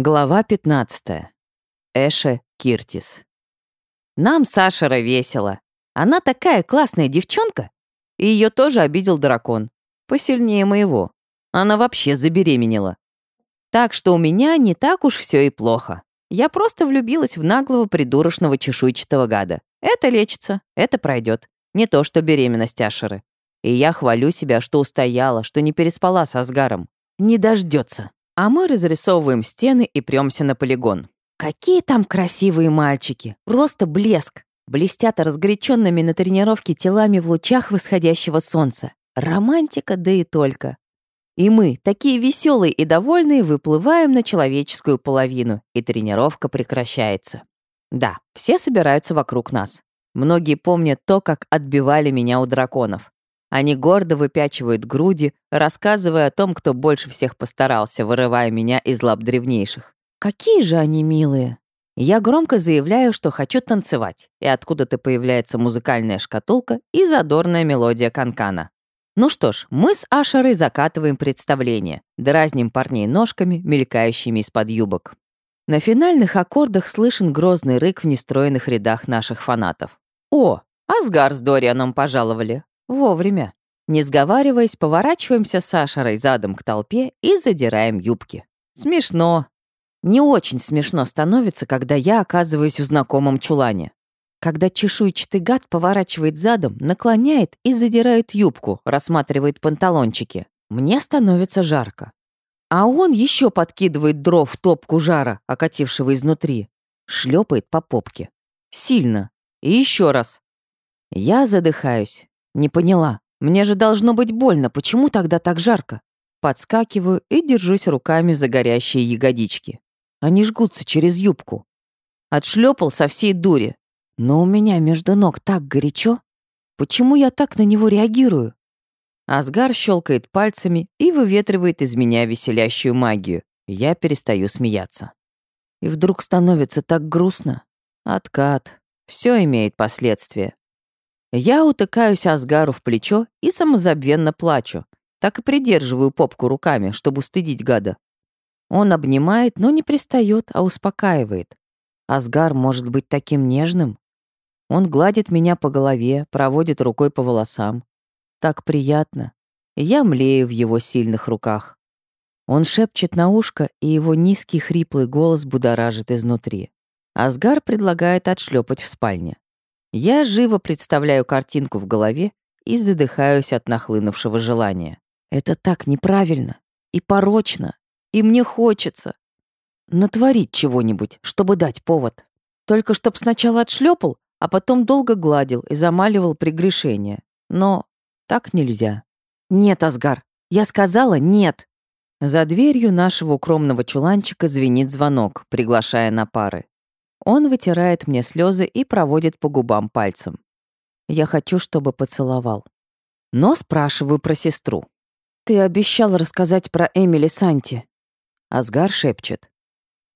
Глава 15. Эша Киртис. Нам Сашера весело. Она такая классная девчонка. И ее тоже обидел дракон. Посильнее моего. Она вообще забеременела. Так что у меня не так уж все и плохо. Я просто влюбилась в наглого придурочного чешуйчатого гада. Это лечится, это пройдет. Не то что беременность Ашеры. И я хвалю себя, что устояла, что не переспала с Асгаром. Не дождется. А мы разрисовываем стены и премся на полигон. Какие там красивые мальчики! Просто блеск! Блестят разгоряченными на тренировке телами в лучах восходящего солнца. Романтика, да и только. И мы, такие веселые и довольные, выплываем на человеческую половину, и тренировка прекращается. Да, все собираются вокруг нас. Многие помнят то, как отбивали меня у драконов. Они гордо выпячивают груди, рассказывая о том, кто больше всех постарался, вырывая меня из лап древнейших. Какие же они милые. Я громко заявляю, что хочу танцевать, и откуда-то появляется музыкальная шкатулка и задорная мелодия канкана. Ну что ж, мы с Ашерой закатываем представление, дразним парней ножками, мелькающими из-под юбок. На финальных аккордах слышен грозный рык в нестроенных рядах наших фанатов. «О, Асгар с Дорианом пожаловали. Вовремя. Не сговариваясь, поворачиваемся с Ашерой задом к толпе и задираем юбки. Смешно. Не очень смешно становится, когда я оказываюсь в знакомом чулане. Когда чешуйчатый гад поворачивает задом, наклоняет и задирает юбку, рассматривает панталончики. Мне становится жарко. А он еще подкидывает дров в топку жара, окатившего изнутри. Шлепает по попке. Сильно. И еще раз. Я задыхаюсь. Не поняла. Мне же должно быть больно. Почему тогда так жарко? Подскакиваю и держусь руками за горящие ягодички. Они жгутся через юбку. Отшлепал со всей дури. Но у меня между ног так горячо. Почему я так на него реагирую? Асгар щелкает пальцами и выветривает из меня веселящую магию. Я перестаю смеяться. И вдруг становится так грустно. Откат. Все имеет последствия. Я утыкаюсь Асгару в плечо и самозабвенно плачу. Так и придерживаю попку руками, чтобы устыдить гада. Он обнимает, но не пристает, а успокаивает. Асгар может быть таким нежным. Он гладит меня по голове, проводит рукой по волосам. Так приятно. Я млею в его сильных руках. Он шепчет на ушко, и его низкий хриплый голос будоражит изнутри. Асгар предлагает отшлепать в спальне. Я живо представляю картинку в голове и задыхаюсь от нахлынувшего желания. Это так неправильно и порочно, и мне хочется натворить чего-нибудь, чтобы дать повод. Только чтоб сначала отшлепал, а потом долго гладил и замаливал прегрешение. Но так нельзя. Нет, Асгар, я сказала нет. За дверью нашего укромного чуланчика звенит звонок, приглашая на пары. Он вытирает мне слезы и проводит по губам пальцем. Я хочу, чтобы поцеловал. Но спрашиваю про сестру. «Ты обещал рассказать про Эмили Санти». Асгар шепчет.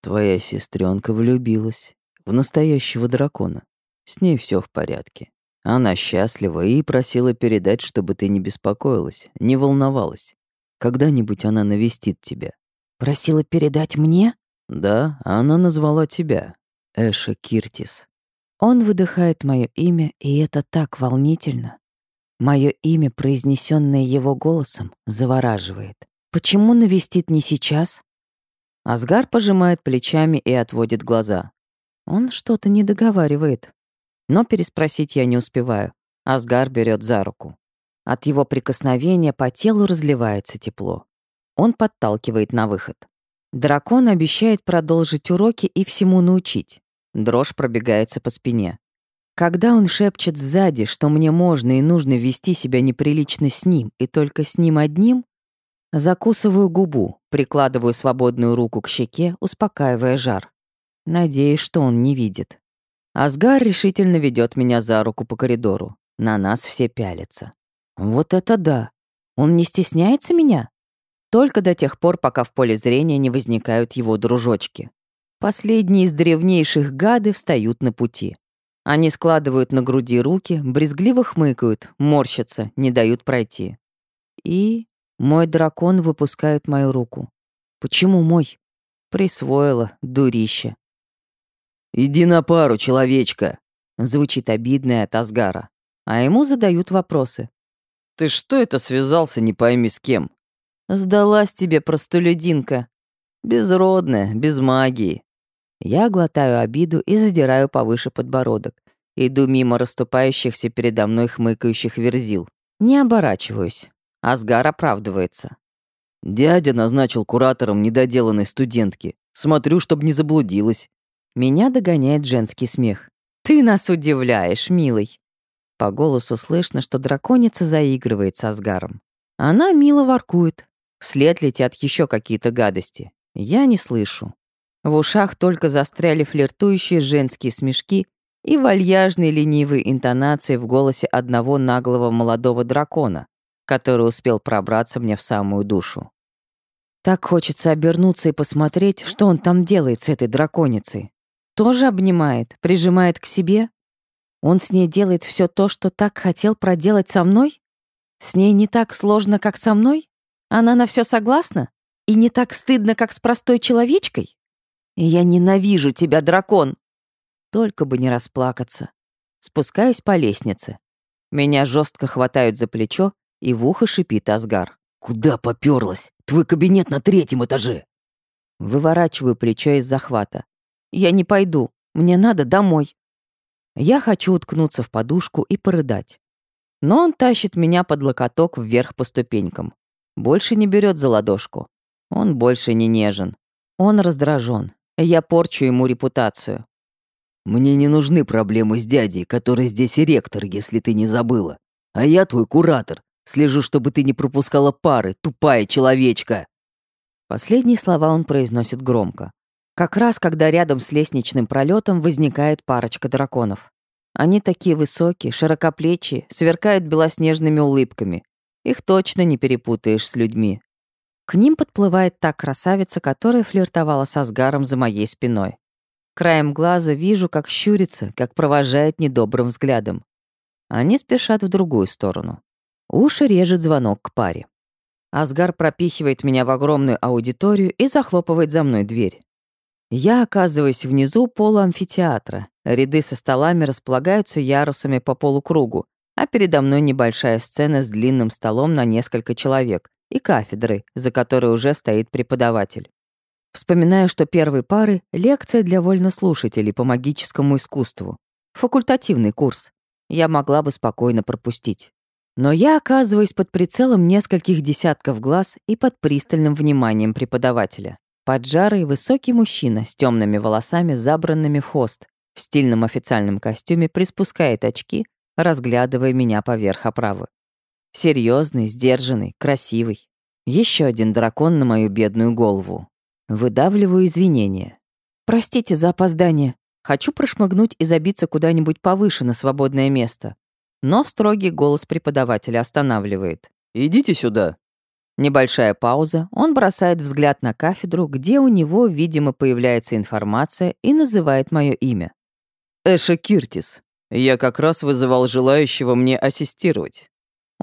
«Твоя сестренка влюбилась в настоящего дракона. С ней все в порядке. Она счастлива и просила передать, чтобы ты не беспокоилась, не волновалась. Когда-нибудь она навестит тебя». «Просила передать мне?» «Да, она назвала тебя. Эша Киртис. Он выдыхает мое имя, и это так волнительно. Мое имя, произнесенное его голосом, завораживает. Почему навестит не сейчас? Асгар пожимает плечами и отводит глаза. Он что-то не договаривает. Но переспросить я не успеваю. Асгар берет за руку. От его прикосновения по телу разливается тепло. Он подталкивает на выход. Дракон обещает продолжить уроки и всему научить. Дрожь пробегается по спине. Когда он шепчет сзади, что мне можно и нужно вести себя неприлично с ним и только с ним одним, закусываю губу, прикладываю свободную руку к щеке, успокаивая жар. Надеюсь, что он не видит. Асгар решительно ведет меня за руку по коридору. На нас все пялятся. Вот это да! Он не стесняется меня? Только до тех пор, пока в поле зрения не возникают его дружочки. Последние из древнейших гады встают на пути. Они складывают на груди руки, брезгливо хмыкают, морщатся, не дают пройти. И мой дракон выпускает мою руку. Почему мой? Присвоила, дурище. «Иди на пару, человечка!» Звучит обидное от Асгара. А ему задают вопросы. «Ты что это связался, не пойми с кем?» «Сдалась тебе, простолюдинка. Безродная, без магии». Я глотаю обиду и задираю повыше подбородок. Иду мимо расступающихся передо мной хмыкающих верзил. Не оборачиваюсь. Асгар оправдывается. «Дядя назначил куратором недоделанной студентки. Смотрю, чтобы не заблудилась». Меня догоняет женский смех. «Ты нас удивляешь, милый». По голосу слышно, что драконица заигрывает с Асгаром. Она мило воркует. Вслед летят еще какие-то гадости. Я не слышу. В ушах только застряли флиртующие женские смешки и вальяжные ленивые интонации в голосе одного наглого молодого дракона, который успел пробраться мне в самую душу. Так хочется обернуться и посмотреть, что он там делает с этой драконицей. Тоже обнимает, прижимает к себе, он с ней делает все то, что так хотел проделать со мной? С ней не так сложно, как со мной? Она на все согласна? И не так стыдно, как с простой человечкой? Я ненавижу тебя, дракон! Только бы не расплакаться. Спускаюсь по лестнице. Меня жестко хватают за плечо, и в ухо шипит Асгар. «Куда попёрлась? Твой кабинет на третьем этаже!» Выворачиваю плечо из захвата. «Я не пойду. Мне надо домой. Я хочу уткнуться в подушку и порыдать. Но он тащит меня под локоток вверх по ступенькам. Больше не берет за ладошку. Он больше не нежен. Он раздражен. Я порчу ему репутацию. «Мне не нужны проблемы с дядей, который здесь и ректор, если ты не забыла. А я твой куратор. Слежу, чтобы ты не пропускала пары, тупая человечка!» Последние слова он произносит громко. Как раз когда рядом с лестничным пролетом возникает парочка драконов. Они такие высокие, широкоплечие, сверкают белоснежными улыбками. Их точно не перепутаешь с людьми. К ним подплывает та красавица, которая флиртовала с Асгаром за моей спиной. Краем глаза вижу, как щурится, как провожает недобрым взглядом. Они спешат в другую сторону. Уши режет звонок к паре. Асгар пропихивает меня в огромную аудиторию и захлопывает за мной дверь. Я оказываюсь внизу полуамфитеатра. Ряды со столами располагаются ярусами по полукругу, а передо мной небольшая сцена с длинным столом на несколько человек и кафедрой, за которой уже стоит преподаватель. Вспоминаю, что первой пары — лекция для вольнослушателей по магическому искусству. Факультативный курс. Я могла бы спокойно пропустить. Но я оказываюсь под прицелом нескольких десятков глаз и под пристальным вниманием преподавателя. Поджарый высокий мужчина с темными волосами, забранными в хвост, в стильном официальном костюме приспускает очки, разглядывая меня поверх оправы. Серьезный, сдержанный, красивый. Еще один дракон на мою бедную голову. Выдавливаю извинения. Простите за опоздание. Хочу прошмыгнуть и забиться куда-нибудь повыше на свободное место. Но строгий голос преподавателя останавливает. «Идите сюда». Небольшая пауза, он бросает взгляд на кафедру, где у него, видимо, появляется информация и называет мое имя. «Эша Киртис. Я как раз вызывал желающего мне ассистировать».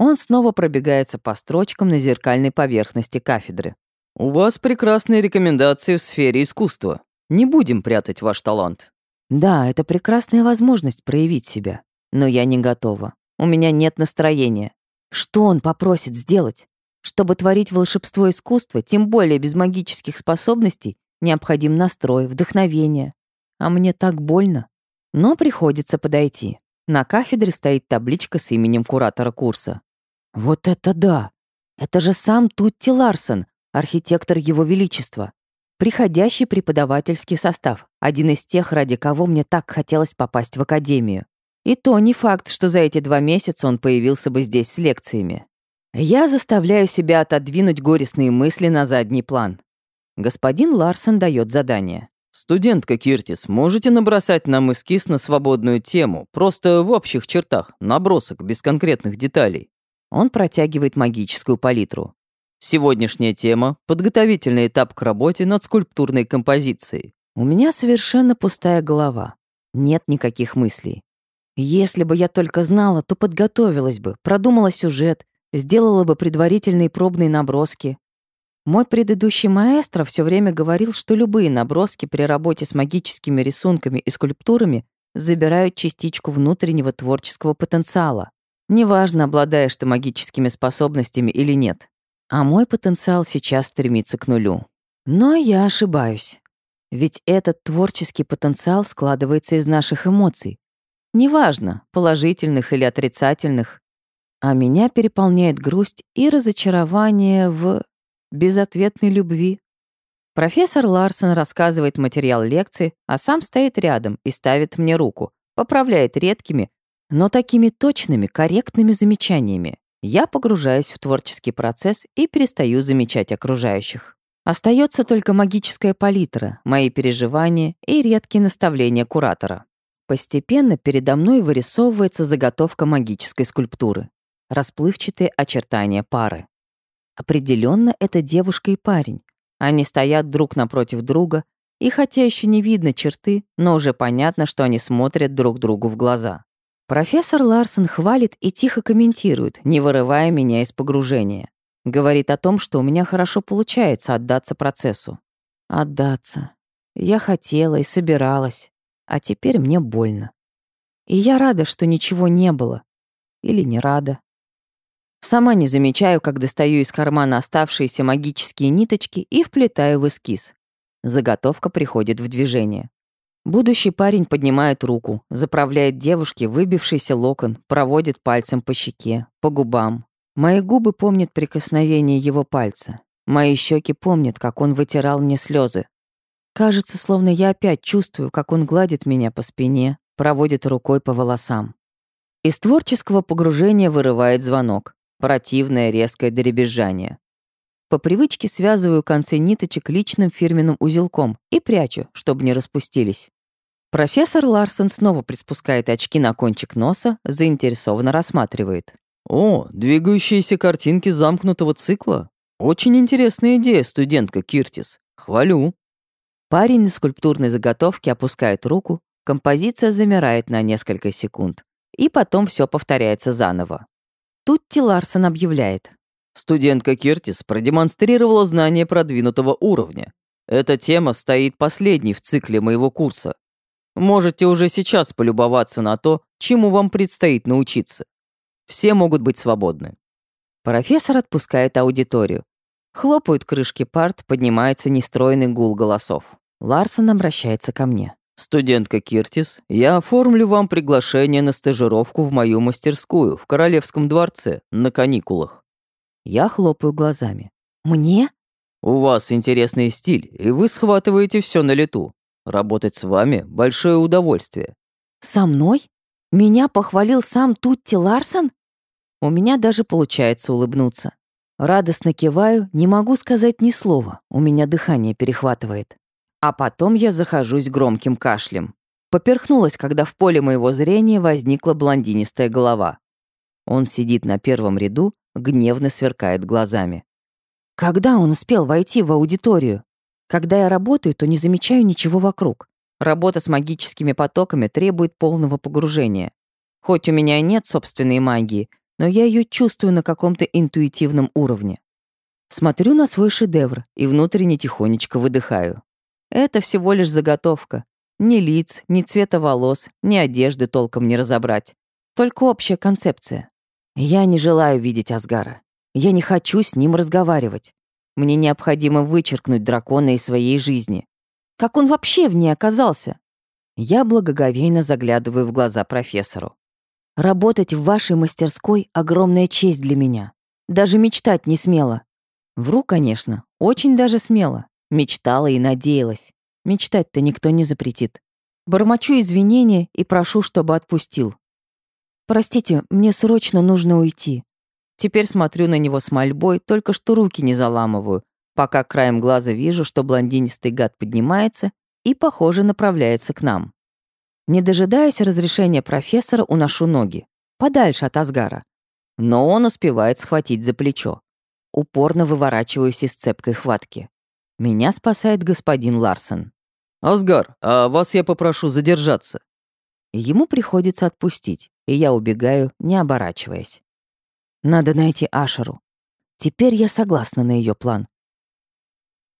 Он снова пробегается по строчкам на зеркальной поверхности кафедры. «У вас прекрасные рекомендации в сфере искусства. Не будем прятать ваш талант». Да, это прекрасная возможность проявить себя. Но я не готова. У меня нет настроения. Что он попросит сделать? Чтобы творить волшебство искусства, тем более без магических способностей, необходим настрой, вдохновение. А мне так больно. Но приходится подойти. На кафедре стоит табличка с именем куратора курса. Вот это да! Это же сам Тутти Ларсон, архитектор Его Величества. Приходящий преподавательский состав, один из тех, ради кого мне так хотелось попасть в академию. И то не факт, что за эти два месяца он появился бы здесь с лекциями. Я заставляю себя отодвинуть горестные мысли на задний план. Господин Ларсон дает задание. «Студентка Киртис, можете набросать нам эскиз на свободную тему, просто в общих чертах, набросок, без конкретных деталей?» Он протягивает магическую палитру. Сегодняшняя тема — подготовительный этап к работе над скульптурной композицией. У меня совершенно пустая голова. Нет никаких мыслей. Если бы я только знала, то подготовилась бы, продумала сюжет, Сделала бы предварительные пробные наброски. Мой предыдущий маэстро все время говорил, что любые наброски при работе с магическими рисунками и скульптурами забирают частичку внутреннего творческого потенциала. Неважно, обладаешь ты магическими способностями или нет. А мой потенциал сейчас стремится к нулю. Но я ошибаюсь. Ведь этот творческий потенциал складывается из наших эмоций. Неважно, положительных или отрицательных. А меня переполняет грусть и разочарование в безответной любви. Профессор Ларсон рассказывает материал лекции, а сам стоит рядом и ставит мне руку, поправляет редкими, но такими точными, корректными замечаниями. Я погружаюсь в творческий процесс и перестаю замечать окружающих. Остается только магическая палитра, мои переживания и редкие наставления куратора. Постепенно передо мной вырисовывается заготовка магической скульптуры. Расплывчатые очертания пары. Определенно, это девушка и парень. Они стоят друг напротив друга, и хотя еще не видно черты, но уже понятно, что они смотрят друг другу в глаза. Профессор Ларсон хвалит и тихо комментирует, не вырывая меня из погружения. Говорит о том, что у меня хорошо получается отдаться процессу. Отдаться. Я хотела и собиралась, а теперь мне больно. И я рада, что ничего не было. Или не рада. Сама не замечаю, как достаю из кармана оставшиеся магические ниточки и вплетаю в эскиз. Заготовка приходит в движение. Будущий парень поднимает руку, заправляет девушке выбившийся локон, проводит пальцем по щеке, по губам. Мои губы помнят прикосновение его пальца. Мои щеки помнят, как он вытирал мне слезы. Кажется, словно я опять чувствую, как он гладит меня по спине, проводит рукой по волосам. Из творческого погружения вырывает звонок. Противное резкое дребезжание. По привычке связываю концы ниточек личным фирменным узелком и прячу, чтобы не распустились. Профессор Ларсон снова приспускает очки на кончик носа, заинтересованно рассматривает. «О, двигающиеся картинки замкнутого цикла? Очень интересная идея, студентка Киртис. Хвалю». Парень на скульптурной заготовке опускает руку, композиция замирает на несколько секунд. И потом все повторяется заново. Тут Тиларсон объявляет. Студентка Киртис продемонстрировала знания продвинутого уровня. Эта тема стоит последней в цикле моего курса. Можете уже сейчас полюбоваться на то, чему вам предстоит научиться. Все могут быть свободны. Профессор отпускает аудиторию. Хлопают крышки парт, поднимается нестроенный гул голосов. Ларсон обращается ко мне. «Студентка Киртис, я оформлю вам приглашение на стажировку в мою мастерскую в Королевском дворце на каникулах». Я хлопаю глазами. «Мне?» «У вас интересный стиль, и вы схватываете все на лету. Работать с вами — большое удовольствие». «Со мной? Меня похвалил сам Тутти Ларсон?» У меня даже получается улыбнуться. Радостно киваю, не могу сказать ни слова, у меня дыхание перехватывает. А потом я захожусь громким кашлем. Поперхнулась, когда в поле моего зрения возникла блондинистая голова. Он сидит на первом ряду, гневно сверкает глазами. Когда он успел войти в аудиторию? Когда я работаю, то не замечаю ничего вокруг. Работа с магическими потоками требует полного погружения. Хоть у меня нет собственной магии, но я ее чувствую на каком-то интуитивном уровне. Смотрю на свой шедевр и внутренне тихонечко выдыхаю. Это всего лишь заготовка. Ни лиц, ни цвета волос, ни одежды толком не разобрать. Только общая концепция. Я не желаю видеть Асгара. Я не хочу с ним разговаривать. Мне необходимо вычеркнуть дракона из своей жизни. Как он вообще в ней оказался? Я благоговейно заглядываю в глаза профессору. Работать в вашей мастерской — огромная честь для меня. Даже мечтать не смела. Вру, конечно, очень даже смело. Мечтала и надеялась. Мечтать-то никто не запретит. Бормочу извинения и прошу, чтобы отпустил. Простите, мне срочно нужно уйти. Теперь смотрю на него с мольбой, только что руки не заламываю, пока краем глаза вижу, что блондинистый гад поднимается и, похоже, направляется к нам. Не дожидаясь разрешения профессора, уношу ноги. Подальше от Асгара. Но он успевает схватить за плечо. Упорно выворачиваюсь из цепкой хватки. Меня спасает господин Ларсон. «Асгар, а вас я попрошу задержаться». Ему приходится отпустить, и я убегаю, не оборачиваясь. Надо найти Ашеру. Теперь я согласна на ее план.